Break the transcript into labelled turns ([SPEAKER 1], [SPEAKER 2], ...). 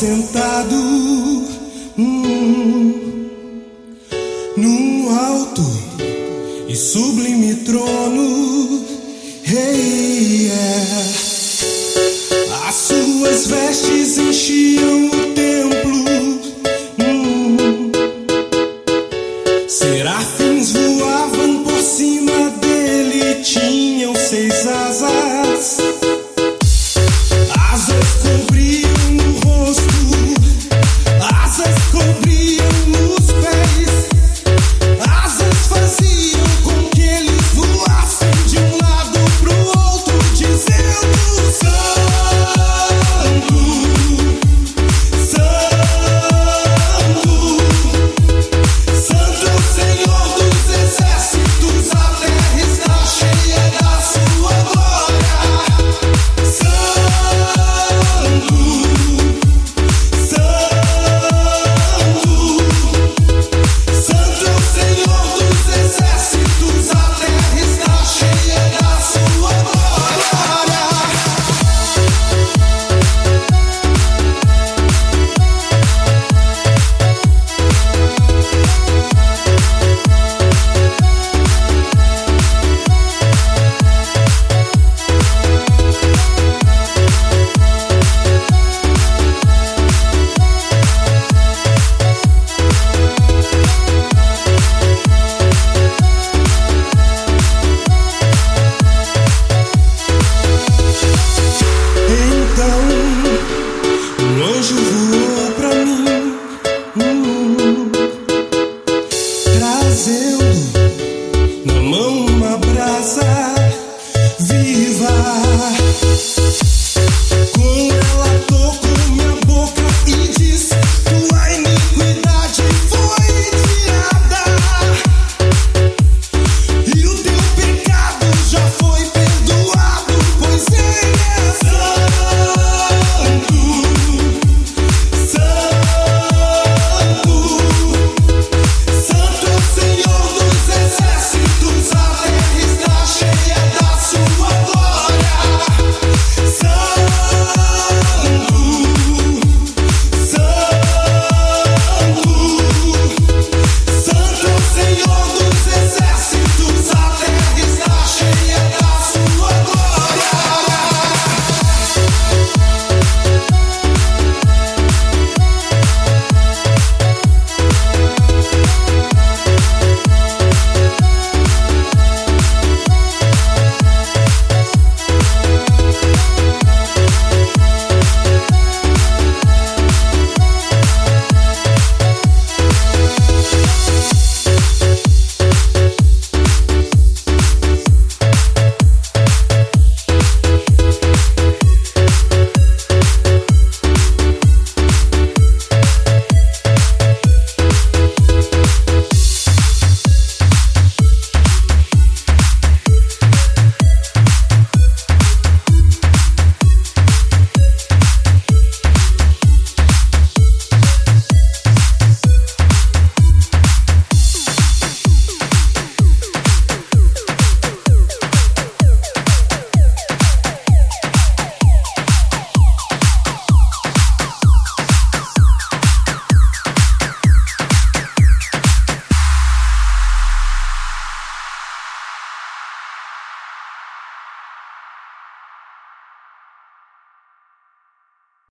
[SPEAKER 1] sentado hum, num alto e sublime trono. Hey, yeah. É. As suas vestes enchiam o